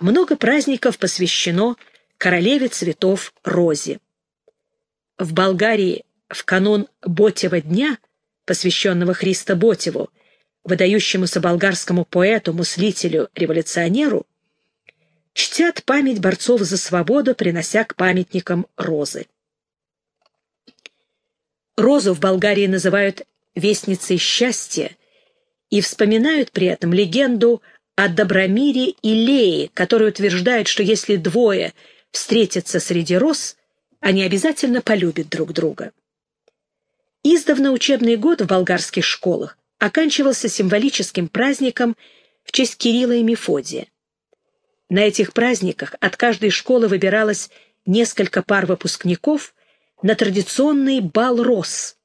много праздников посвящено королеве цветов Розе. В Болгарии в канун Ботева дня, посвященного Христа Ботеву, выдающемуся болгарскому поэту, мыслителю, революционеру, чтят память борцов за свободу, принося к памятникам розы. Розу в Болгарии называют «вестницей счастья» и вспоминают при этом легенду о Добромире и Лее, который утверждает, что если двое встретятся среди роз, они обязательно полюбят друг друга. Издавна учебный год в болгарских школах оканчивался символическим праздником в честь Кирилла и Мефодия. На этих праздниках от каждой школы выбиралось несколько пар выпускников на традиционный бал роз,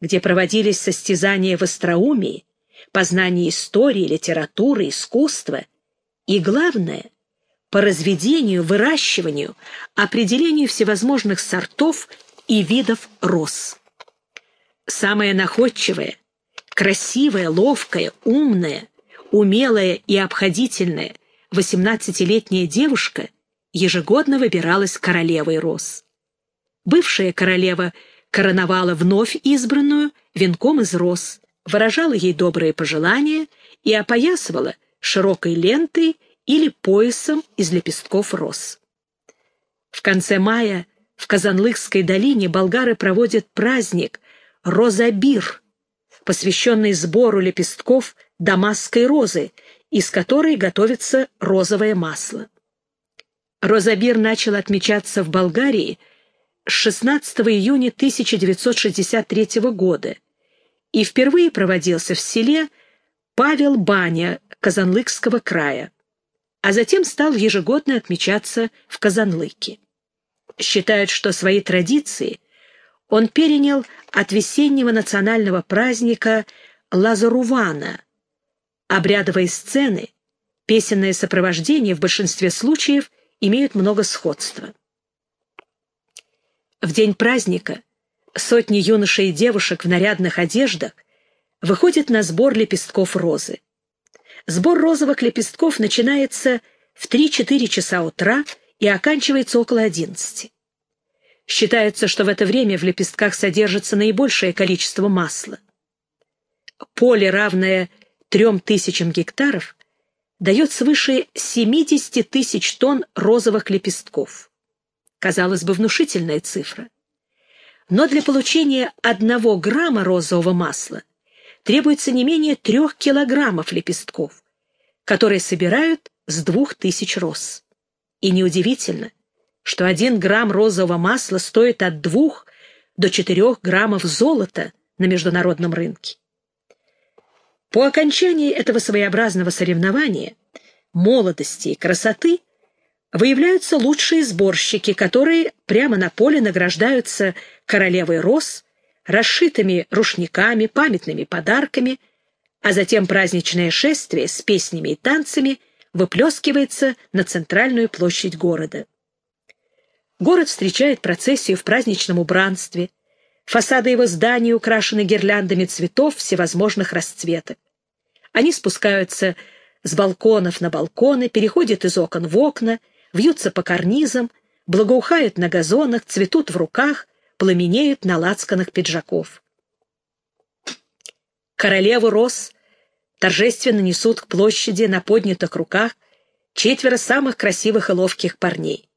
где проводились состязания в остроумии, познании истории, литературы, искусства и, главное, по разведению, выращиванию, определению всевозможных сортов и видов роз. Самая находчивая, красивая, ловкая, умная, умелая и обходительная 18-летняя девушка ежегодно выбиралась королевой роз. Бывшая королева короновала вновь избранную венком из роз, выражала ей добрые пожелания и опоясывала широкой лентой или поясом из лепестков роз. В конце мая в Казанлыкской долине болгары проводят праздник Розабир, посвященный сбору лепестков дамасской розы, из которой готовится розовое масло. Розабир начал отмечаться в Болгарии с 16 июня 1963 года и впервые проводился в селе Павел Баня Казанлыкского края, а затем стал ежегодно отмечаться в Казанлыке. Считают, что свои традиции он перенял от весеннего национального праздника Лазарувана. Обрядовые сцены, песенное сопровождение в большинстве случаев имеют много сходства. В день праздника сотни юношей и девушек в нарядных одеждах выходят на сбор лепестков розы. Сбор розовых лепестков начинается в 3-4 часа утра и оканчивается около 11. Считается, что в это время в лепестках содержится наибольшее количество масла. Поле, равное 3000 гектаров, дает свыше 70 тысяч тонн розовых лепестков. Казалось бы, внушительная цифра. Но для получения одного грамма розового масла требуется не менее трех килограммов лепестков, которые собирают с двух тысяч роз. И неудивительно, что один грамм розового масла стоит от двух до четырех граммов золота на международном рынке. По окончании этого своеобразного соревнования, молодости и красоты – выявляются лучшие сборщики, которые прямо на поле награждаются королевой роз, расшитыми рушниками, памятными подарками, а затем праздничное шествие с песнями и танцами выплескивается на центральную площадь города. Город встречает процессию в праздничном убранстве, фасады его зданий украшены гирляндами цветов всевозможных расцветок. Они спускаются с балконов на балконы, переходят из окон в окна, вьются по карнизам, благоухают на газонах, цветут в руках, пламенеют на лацканах пиджаков. Королеву роз торжественно несут к площади на поднятых руках четверо самых красивых и ловких парней.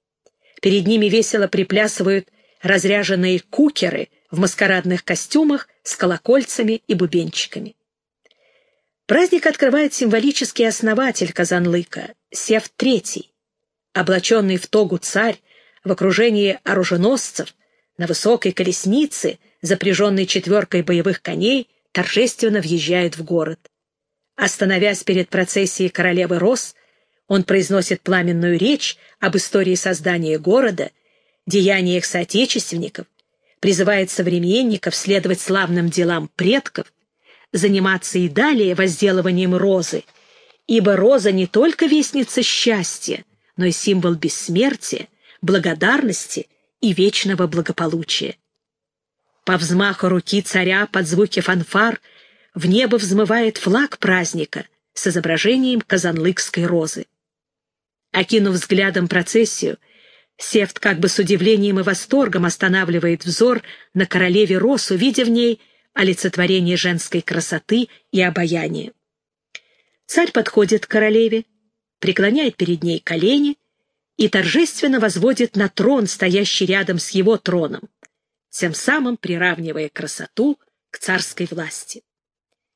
Перед ними весело приплясывают разряженные кукеры в маскарадных костюмах с колокольцами и бубенчиками. Праздник открывает символический основатель Казанлыка, Сев III, облаченный в тогу царь в окружении оруженосцев на высокой колеснице, запряженной четверкой боевых коней, торжественно въезжает в город. Остановясь перед процессией королевы Рос, он произносит пламенную речь об истории создания города, деяниях соотечественников, призывает современников следовать славным делам предков, заниматься и далее возделыванием розы, ибо роза не только вестница счастья, но и символ бессмертия, благодарности и вечного благополучия. По взмаху руки царя под звуки фанфар в небо взмывает флаг праздника с изображением казанлыкской розы. Окинув взглядом процессию, Сефт как бы с удивлением и восторгом останавливает взор на королеве Рос, увидя в ней олицетворение женской красоты и обаяния. Царь подходит к королеве, преклоняет перед ней колени и торжественно возводит на трон, стоящий рядом с его троном, тем самым приравнивая красоту к царской власти.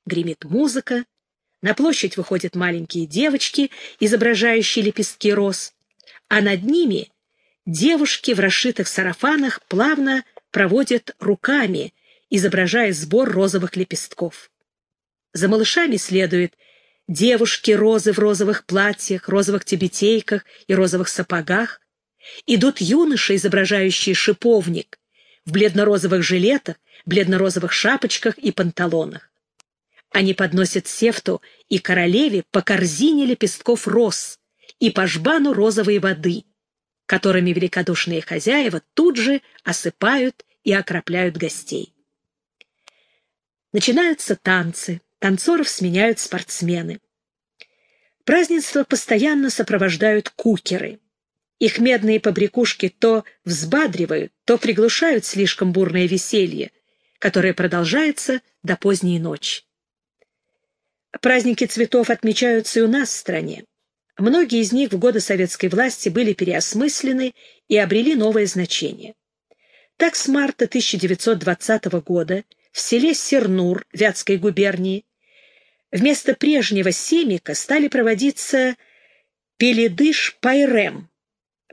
Гремит музыка, на площадь выходят маленькие девочки, изображающие лепестки роз, а над ними девушки в расшитых сарафанах плавно проводят руками, изображая сбор розовых лепестков. За малышами следуют девушки-розы в розовых платьях, розовых тюбетейках и розовых сапогах. Идут юноши, изображающие шиповник, в бледно-розовых жилетах, бледно-розовых шапочках и панталонах. Они подносят Сефту и королеве по корзине лепестков роз и по жбану розовой воды, которыми великодушные хозяева тут же осыпают и окропляют гостей. Начинаются танцы, танцоров сменяют спортсмены. Празднество постоянно сопровождают кукеры. Их медные побрякушки то взбадривают, то приглушают слишком бурное веселье, которое продолжается до поздней ночи. Праздники цветов отмечаются и у нас в стране. Многие из них в годы советской власти были переосмыслены и обрели новое значение. Так с марта 1920 года в селе Сернур Вятской губернии вместо прежнего семика стали проводиться Пеледыш-Пайрем,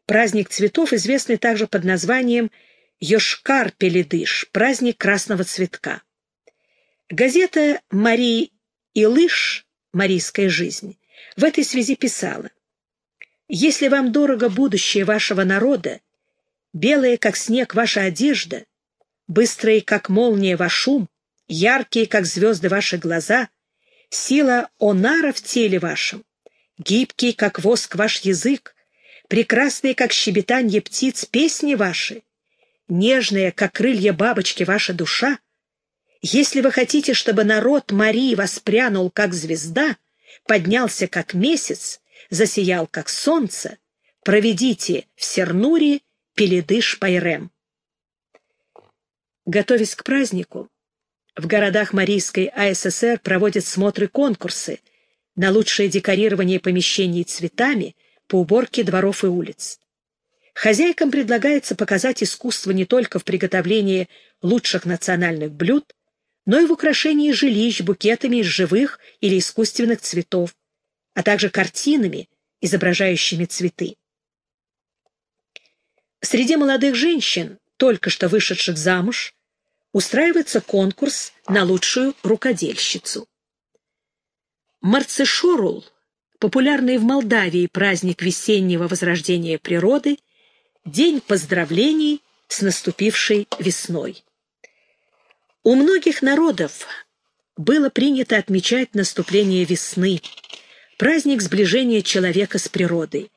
праздник цветов, известный также под названием Йошкар-Пеледыш, праздник красного цветка. Газета «Марии и лыж «Марийская жизнь» в этой связи писала «Если вам дорого будущее вашего народа, белая, как снег, ваша одежда, быстрые, как молния, ваш ум, яркие, как звезды, ваши глаза, сила онара в теле вашем, гибкий, как воск, ваш язык, прекрасные, как щебетанье птиц, песни ваши, нежная, как крылья бабочки, ваша душа, если вы хотите, чтобы народ Марии воспрянул, как звезда, поднялся, как месяц, засиял, как солнце, проведите в Сернуре Пеледыш Пайрем. Готовясь к празднику, в городах Марийской АССР проводят смотры-конкурсы на лучшее декорирование помещений цветами по уборке дворов и улиц. Хозяйкам предлагается показать искусство не только в приготовлении лучших национальных блюд, но и в украшении жилищ букетами из живых или искусственных цветов, а также картинами, изображающими цветы. Среди молодых женщин, только что вышедших замуж, устраивается конкурс на лучшую рукодельщицу. Марцешорул, популярный в Молдавии праздник весеннего возрождения природы, день поздравлений с наступившей весной. У многих народов было принято отмечать наступление весны, праздник сближения человека с природой.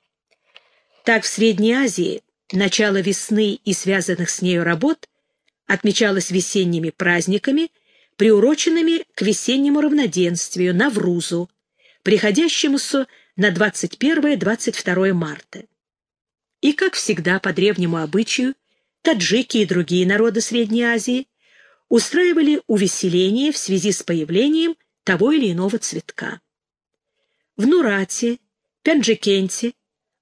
Так в Средней Азии начало весны и связанных с нею работ отмечалось весенними праздниками, приуроченными к весеннему равноденствию, Наврузу, приходящемуся на 21-22 марта. И, как всегда, по древнему обычаю, таджики и другие народы Средней Азии устраивали увеселение в связи с появлением того или иного цветка. В Нурате, Пенджикенте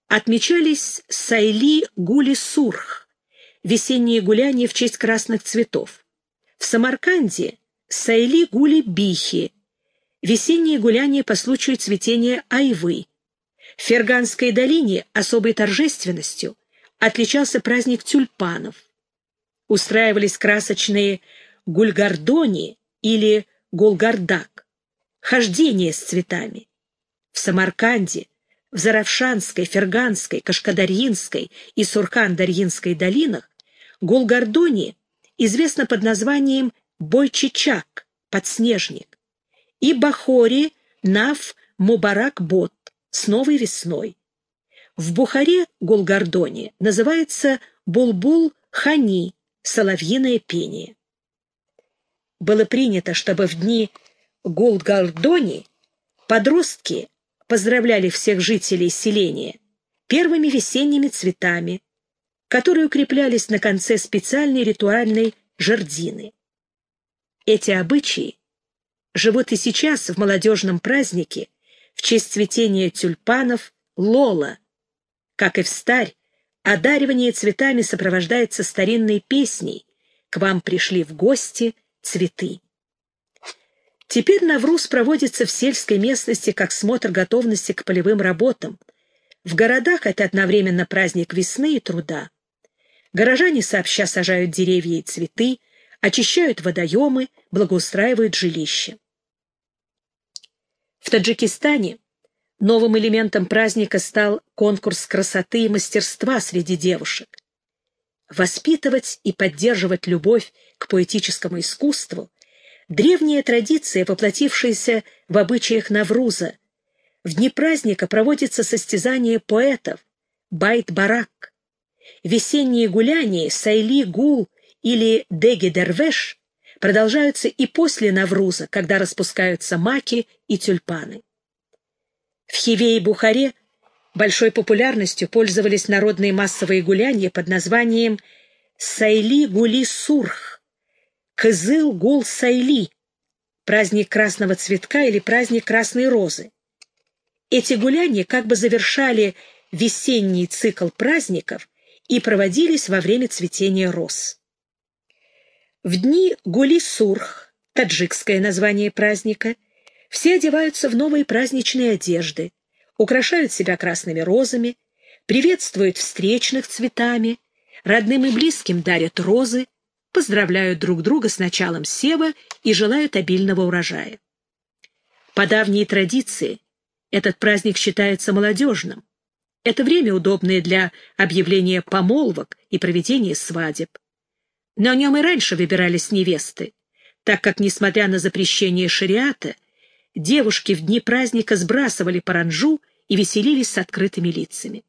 отмечались Сайли-Гули-Сурх, весенние гуляния в честь красных цветов. В Самарканде Сайли-Гули-Бихи, весенние гуляния по случаю цветения айвы. В Ферганской долине особой торжественностью отличался праздник тюльпанов. Устраивались красочные гульгардони или гулгардак, хождение с цветами. В Самарканде, в Заравшанской, Ферганской, Кашкадарьинской и Сурхан-Дарьинской долинах гулгардони известно под названием бойчичак, подснежник, и Бахори Нав Мубарак-Бот с новой весной. В Бухаре гулгардони называется булбул-хани, соловьиное пение было принято, чтобы в дни Гулгардони подростки поздравляли всех жителей селения первыми весенними цветами, которые укреплялись на конце специальной ритуальной жердины. Эти обычаи живут и сейчас в молодежном празднике в честь цветения тюльпанов Лола. Как и в старь, одаривание цветами сопровождается старинной песней «К вам пришли в гости цветы». Теперь Навруз проводится в сельской местности как смотр готовности к полевым работам. В городах это одновременно праздник весны и труда. Горожане сообща сажают деревья и цветы, очищают водоемы, благоустраивают жилища. В Таджикистане новым элементом праздника стал конкурс красоты и мастерства среди девушек. Воспитывать и поддерживать любовь к поэтическому искусству – древняя традиция, воплотившаяся в обычаях Навруза. В дни праздника проводится состязание поэтов – Байт-Барак. Весенние гуляния Сайли-Гул или Деги-Дервеш продолжаются и после Навруза, когда распускаются маки и тюльпаны. В Хиве и Бухаре большой популярностью пользовались народные массовые гуляния под названием Сайли-Гули-Сурх, Кызыл-Гул-Сайли, праздник красного цветка или праздник красной розы. Эти гуляния как бы завершали весенний цикл праздников и проводились во время цветения роз. В дни Гули-Сурх, таджикское название праздника, все одеваются в новые праздничные одежды, украшают себя красными розами, приветствуют встречных цветами, родным и близким дарят розы, поздравляют друг друга с началом сева и желают обильного урожая. По давней традиции этот праздник считается молодежным. Это время, удобное для объявления помолвок и проведения свадеб. На нем и раньше выбирались невесты, так как, несмотря на запрещение шариата, девушки в дни праздника сбрасывали паранжу и веселились с открытыми лицами.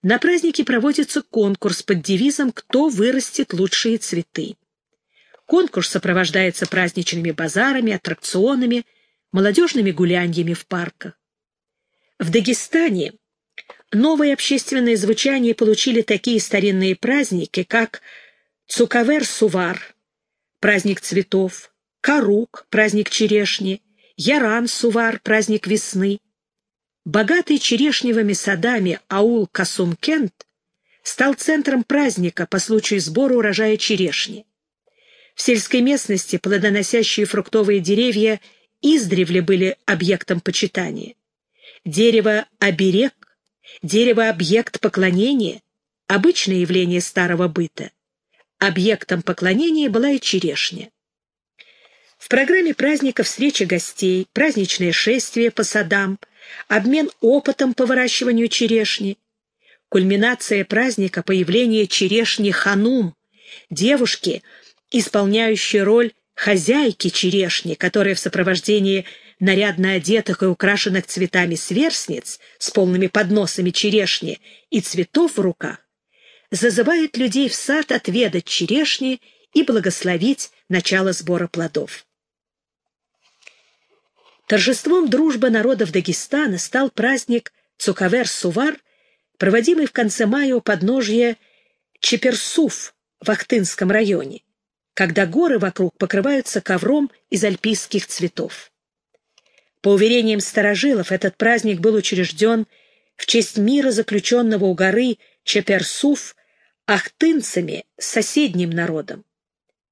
На празднике проводится конкурс под девизом «Кто вырастет лучшие цветы». Конкурс сопровождается праздничными базарами, аттракционами, молодежными гуляньями в парках. В Дагестане новое общественное звучание получили такие старинные праздники, как Цукавер-Сувар, праздник цветов, Карук, праздник черешни, Яран-Сувар, праздник весны. Богатый черешневыми садами аул Касумкент стал центром праздника по случаю сбора урожая черешни. В сельской местности плодоносящие фруктовые деревья издревле были объектом почитания. Дерево-оберег, дерево-объект поклонения — обычное явление старого быта. Объектом поклонения была и черешня. В программе праздника встреча гостей, праздничное шествие по садам, обмен опытом по выращиванию черешни, кульминация праздника появление черешни ханум, девушки, исполняющей роль хозяйки черешни, которая в сопровождении нарядно одетых и украшенных цветами сверстниц с полными подносами черешни и цветов в руках, зазывает людей в сад отведать черешни и благословить начало сбора плодов. Торжеством дружбы народов Дагестана стал праздник Цукавер-Сувар, проводимый в конце мая у подножья Чеперсуф в Ахтынском районе, когда горы вокруг покрываются ковром из альпийских цветов. По уверениям старожилов, этот праздник был учрежден в честь мира, заключенного у горы Чеперсуф ахтынцами, соседним народом.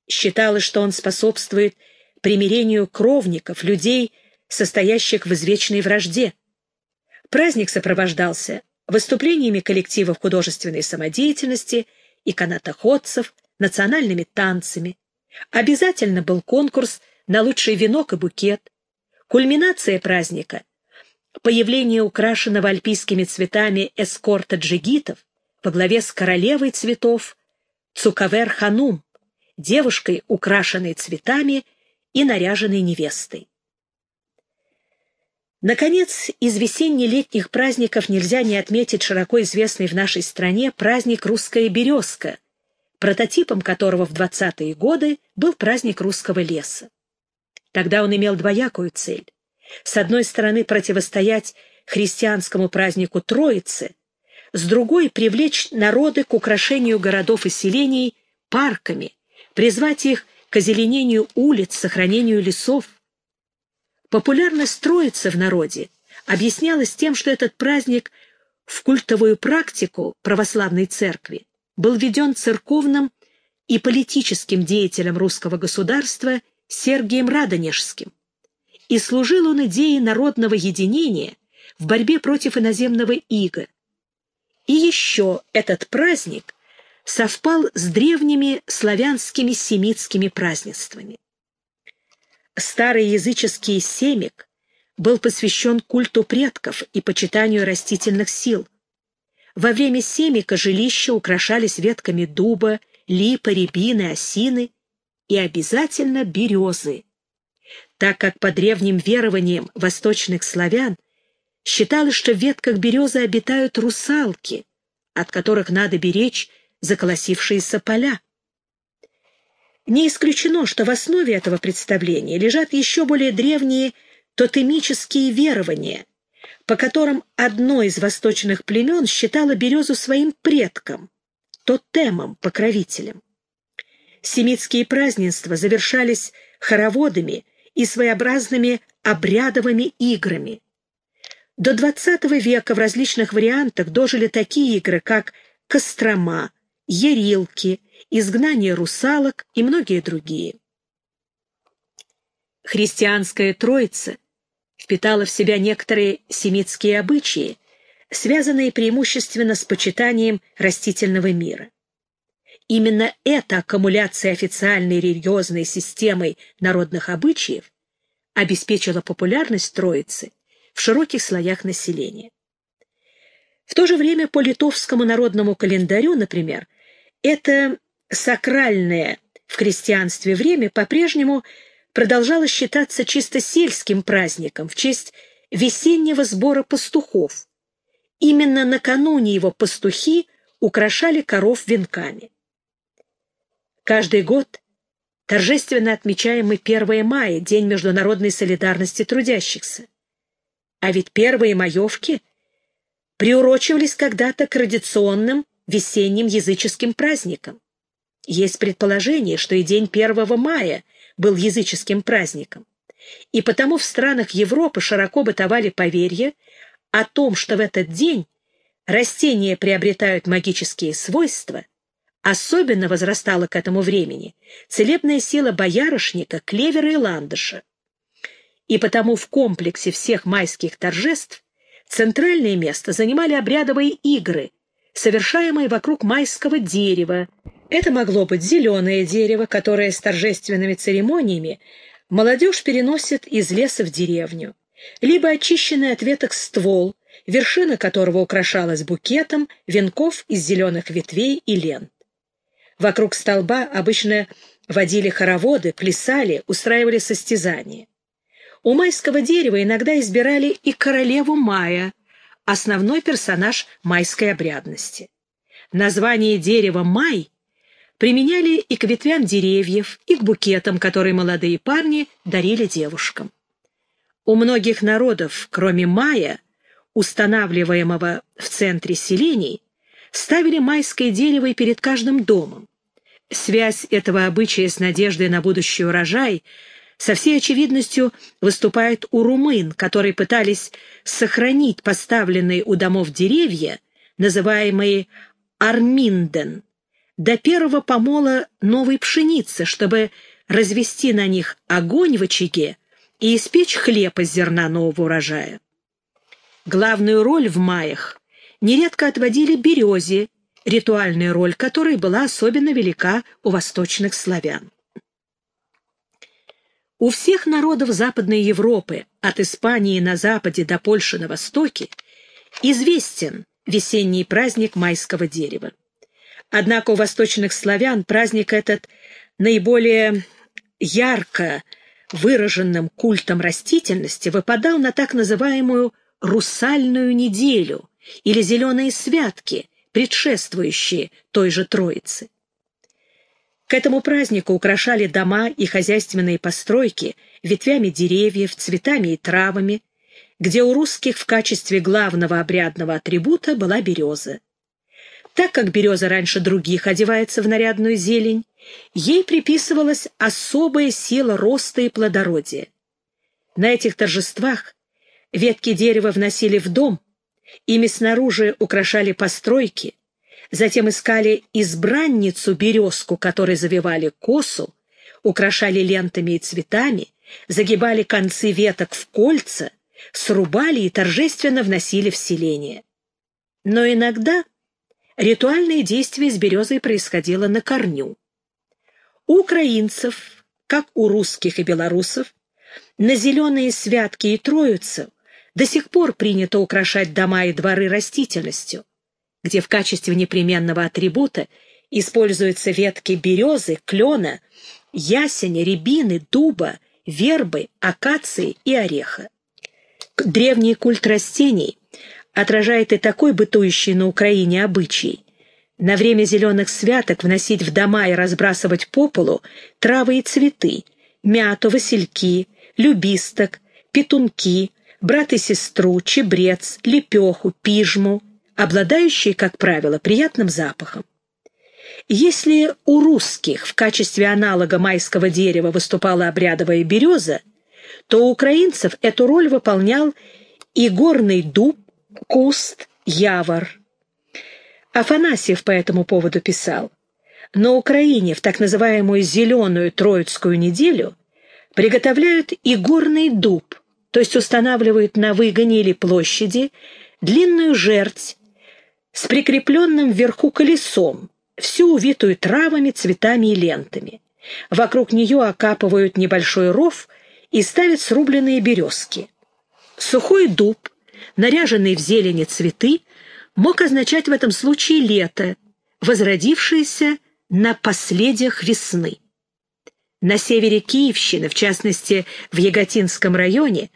Считалось, что он способствует примирению кровников, людей, состоящих в извечной вражде. Праздник сопровождался выступлениями коллективов художественной самодеятельности и канатоходцев, национальными танцами. Обязательно был конкурс на лучший венок и букет. Кульминация праздника — появление украшенного альпийскими цветами эскорта джигитов, во главе с королевой цветов Цукавер Ханум, девушкой, украшенной цветами и наряженной невестой. Наконец, из весенне-летних праздников нельзя не отметить широко известный в нашей стране праздник «Русская березка», прототипом которого в 20-е годы был праздник русского леса. Тогда он имел двоякую цель. С одной стороны, противостоять христианскому празднику Троицы, с другой — привлечь народы к украшению городов и селений парками, призвать их к озеленению улиц, сохранению лесов. Популярность Троицы в народе объяснялась тем, что этот праздник в культовую практику православной церкви был введен церковным и политическим деятелем русского государства Сергием Радонежским, и служил он идее народного единения в борьбе против иноземного ига. И еще этот праздник совпал с древними славянскими семитскими празднествами. Старый языческий семик был посвящен культу предков и почитанию растительных сил. Во время семика жилища украшались ветками дуба, липы, рябины, осины и обязательно березы, так как по древним верованиям восточных славян считалось, что в ветках березы обитают русалки, от которых надо беречь заколосившиеся поля. Не исключено, что в основе этого представления лежат еще более древние тотемические верования, по которым одно из восточных племен считало березу своим предком, тотемом, покровителем. Семитские празднества завершались хороводами и своеобразными обрядовыми играми. До XX века в различных вариантах дожили такие игры, как Кострома, Ярилки, Изгнание русалок и многие другие. Христианская Троица впитала в себя некоторые семитские обычаи, связанные преимущественно с почитанием растительного мира. Именно эта аккумуляция официальной религиозной системой народных обычаев обеспечила популярность Троицы в широких слоях населения. В то же время по литовскому народному календарю, например, это сакральное в христианстве время по-прежнему продолжало считаться чисто сельским праздником в честь весеннего сбора пастухов. Именно накануне его пастухи украшали коров венками. Каждый год торжественно отмечаемый 1 мая, День международной солидарности трудящихся. А ведь первые маевки приурочивались когда-то к традиционным весенним языческим праздникам. Есть предположение, что и день 1 мая был языческим праздником. И потому в странах Европы широко бытовали поверья о том, что в этот день растения приобретают магические свойства – Особенно возрастала к этому времени целебная сила боярышника, клевера и ландыша. И потому в комплексе всех майских торжеств центральное место занимали обрядовые игры, совершаемые вокруг майского дерева. Это могло быть зеленое дерево, которое с торжественными церемониями молодежь переносит из леса в деревню, либо очищенный от веток ствол, вершина которого украшалась букетом венков из зеленых ветвей и лент. Вокруг столба обычно водили хороводы, плясали, устраивали состязания. У майского дерева иногда избирали и королеву мая, основной персонаж майской обрядности. Название дерева «май» применяли и к ветвям деревьев, и к букетам, которые молодые парни дарили девушкам. У многих народов, кроме мая, устанавливаемого в центре селений, ставили майское дерево и перед каждым домом. Связь этого обычая с надеждой на будущий урожай со всей очевидностью выступает у румын, которые пытались сохранить поставленные у домов деревья, называемые арминден, до первого помола новой пшеницы, чтобы развести на них огонь в очаге и испечь хлеб из зерна нового урожая. Главную роль в маях нередко отводили березе, ритуальная роль которой была особенно велика у восточных славян. У всех народов Западной Европы, от Испании на западе до Польши на востоке, известен весенний праздник майского дерева. Однако у восточных славян праздник этот наиболее ярко выраженным культом растительности выпадал на так называемую «русальную неделю» или «зеленые святки», предшествующие той же Троице. К этому празднику украшали дома и хозяйственные постройки ветвями деревьев, цветами и травами, где у русских в качестве главного обрядного атрибута была береза. Так как береза раньше других одевается в нарядную зелень, ей приписывалась особая сила роста и плодородия. На этих торжествах ветки дерева вносили в дом, ими снаружи украшали постройки, затем искали избранницу березку, которой завивали косу, украшали лентами и цветами, загибали концы веток в кольца, срубали и торжественно вносили в селение. Но иногда ритуальное действие с березой происходило на корню. У украинцев, как у русских и белорусов, на зеленые святки и троицу до сих пор принято украшать дома и дворы растительностью, где в качестве непременного атрибута используются ветки березы, клена, ясеня, рябины, дуба, вербы, акации и ореха. Древний культ растений отражает и такой бытующий на Украине обычай. На время зеленых святок вносить в дома и разбрасывать по полу травы и цветы, мяту, васильки, любисток, петунки, брат и сестру, чебрец, лепеху, пижму, обладающие, как правило, приятным запахом. Если у русских в качестве аналога майского дерева выступала обрядовая береза, то у украинцев эту роль выполнял и горный дуб, куст, явор. Афанасьев по этому поводу писал, «На Украине в так называемую «зеленую Троицкую неделю» приготовляют и горный дуб, то есть устанавливают на выгоне или площади длинную жерть с прикрепленным вверху колесом, всю увитую травами, цветами и лентами. Вокруг нее окапывают небольшой ров и ставят срубленные березки. Сухой дуб, наряженный в зелени цветы, мог означать в этом случае лето, возродившееся на последях весны. На севере Киевщины, в частности в Яготинском районе,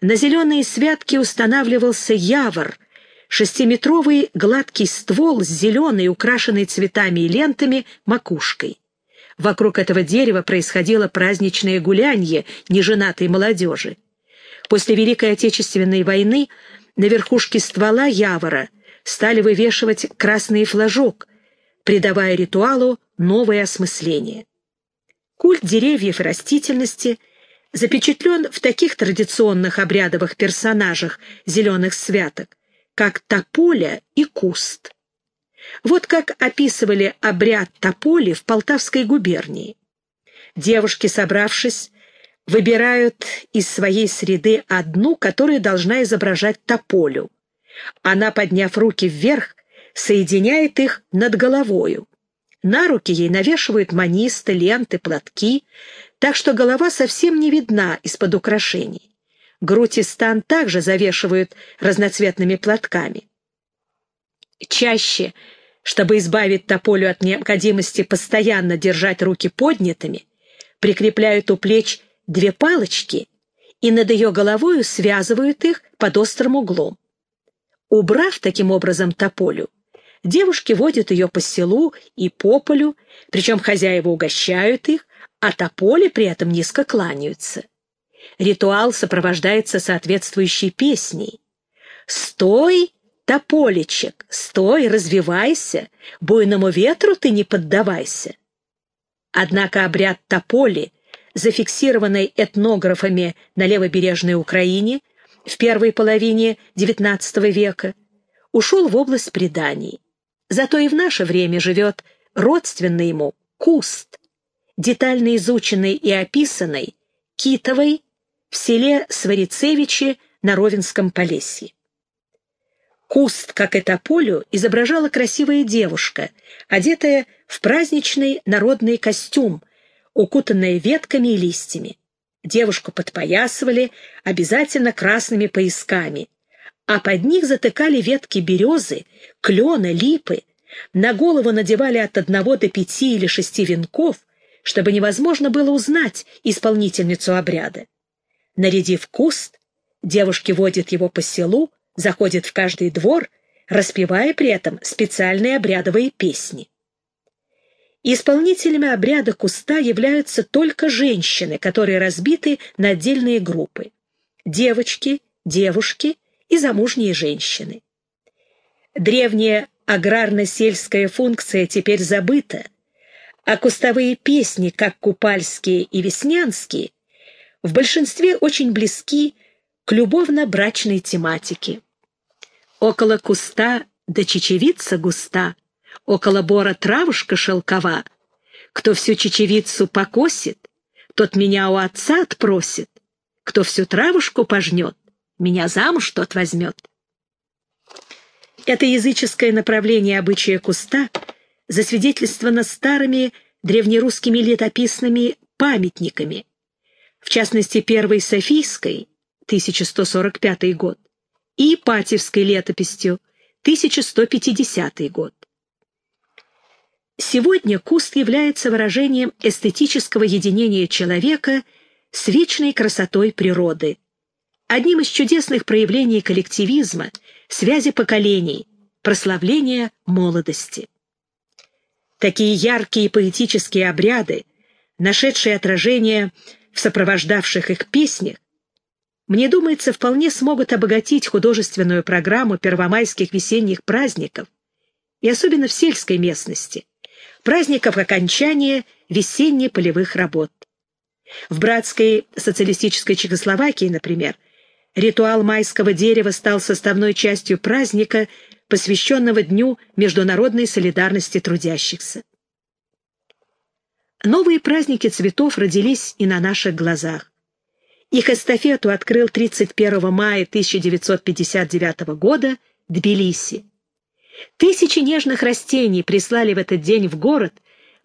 на зеленые святки устанавливался явор, шестиметровый гладкий ствол с зеленой, украшенной цветами и лентами, макушкой. Вокруг этого дерева происходило праздничное гулянье неженатой молодежи. После Великой Отечественной войны на верхушке ствола явора стали вывешивать красный флажок, придавая ритуалу новое осмысление. Культ деревьев и растительности запечатлен в таких традиционных обрядовых персонажах зеленых святок, как тополя и куст. Вот как описывали обряд тополи в Полтавской губернии. Девушки, собравшись, выбирают из своей среды одну, которая должна изображать тополю. Она, подняв руки вверх, соединяет их над головою. На руки ей навешивают манисты, ленты, платки, так что голова совсем не видна из-под украшений. Грудь и стан также завешивают разноцветными платками. Чаще, чтобы избавить тополю от необходимости постоянно держать руки поднятыми, прикрепляют у плеч две палочки и над ее головою связывают их под острым углом. Убрав таким образом тополю, девушки водят ее по селу и по полю, причем хозяева угощают их, а тополи при этом низко кланяются. Ритуал сопровождается соответствующей песней. «Стой, тополичек, стой, развивайся, буйному ветру ты не поддавайся». Однако обряд тополи, зафиксированный этнографами на левобережной Украине в первой половине XIX века, ушел в область преданий. Зато и в наше время живет родственный ему куст, детально изученный и описанный китовой в селе Сварицевичи на Ровенском Полесье. Куст, как и тополю, изображала красивая девушка, одетая в праздничный народный костюм, укутанная ветками и листьями. Девушку подпоясывали обязательно красными поясками, а под них затыкали ветки березы, клена, липы, на голову надевали от одного до пяти или шести венков, чтобы невозможно было узнать исполнительницу обряда. Нарядив куст, девушки водят его по селу, заходят в каждый двор, распевая при этом специальные обрядовые песни. Исполнителями обряда куста являются только женщины, которые разбиты на отдельные группы. Девочки, девушки и замужние женщины. Древнее аграрно-сельская функция теперь забыта, а кустовые песни, как купальские и веснянские, в большинстве очень близки к любовно-брачной тематике. Около куста да чечевица густа, около бора травушка шелкова. Кто всю чечевицу покосит, тот меня у отца отпросит. Кто всю травушку пожнет, меня замуж тот возьмет. Это языческое направление обычая куста засвидетельствовано старыми древнерусскими летописными памятниками, в частности, первой Софийской, 1145 год, и Ипатьевской летописью, 1150 год. Сегодня куст является выражением эстетического единения человека с вечной красотой природы, одним из чудесных проявлений коллективизма, связи поколений, прославления молодости. Такие яркие поэтические обряды, нашедшие отражение в сопровождавших их песнях, мне думается, вполне смогут обогатить художественную программу первомайских весенних праздников, и особенно в сельской местности, праздников окончания весенне-полевых работ. В братской социалистической Чехословакии, например, ритуал майского дерева стал составной частью праздника, посвященного Дню международной солидарности трудящихся. Новые праздники цветов родились и на наших глазах. Их эстафету открыл 31 мая 1959 года Тбилиси. Тысячи нежных растений прислали в этот день в город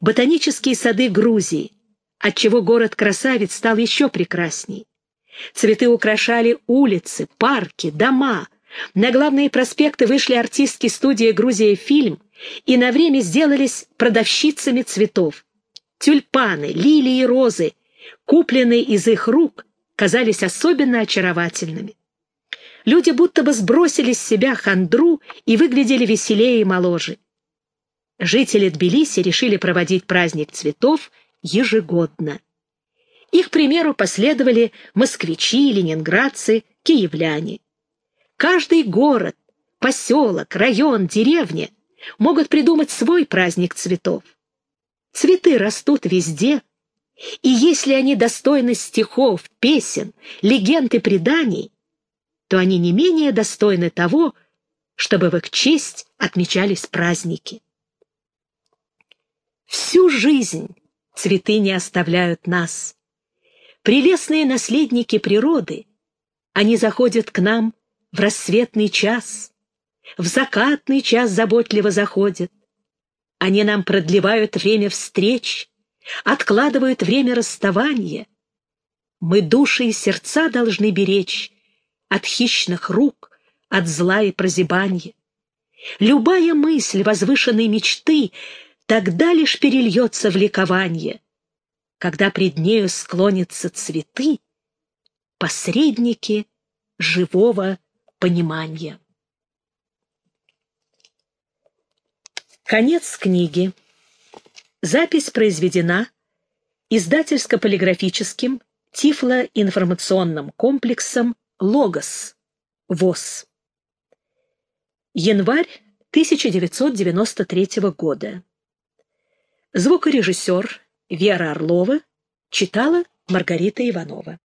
ботанические сады Грузии, отчего город-красавец стал еще прекрасней. Цветы украшали улицы, парки, дома. На главные проспекты вышли артистки студии «Грузия фильм» и на время сделались продавщицами цветов. Тюльпаны, лилии и розы, купленные из их рук, казались особенно очаровательными. Люди будто бы сбросили с себя хандру и выглядели веселее и моложе. Жители Тбилиси решили проводить праздник цветов ежегодно. Их примеру последовали москвичи, ленинградцы, киевляне. Каждый город, поселок, район, деревня могут придумать свой праздник цветов. Цветы растут везде, и если они достойны стихов, песен, легенд и преданий, то они не менее достойны того, чтобы в их честь отмечались праздники. Всю жизнь цветы не оставляют нас. Прелестные наследники природы, они заходят к нам в рассветный час, в закатный час заботливо заходят. Они нам продлевают время встреч, откладывают время расставания. Мы души и сердца должны беречь от хищных рук, от зла и прозябанья. Любая мысль возвышенной мечты тогда лишь перельется в ликование, когда пред нею склонятся цветы, посредники живого понимания. Конец книги. Запись произведена издательско-полиграфическим тифлоинформационным комплексом «Логос» ВОЗ. Январь 1993 года. Звукорежиссер Вера Орлова читала Маргарита Иванова.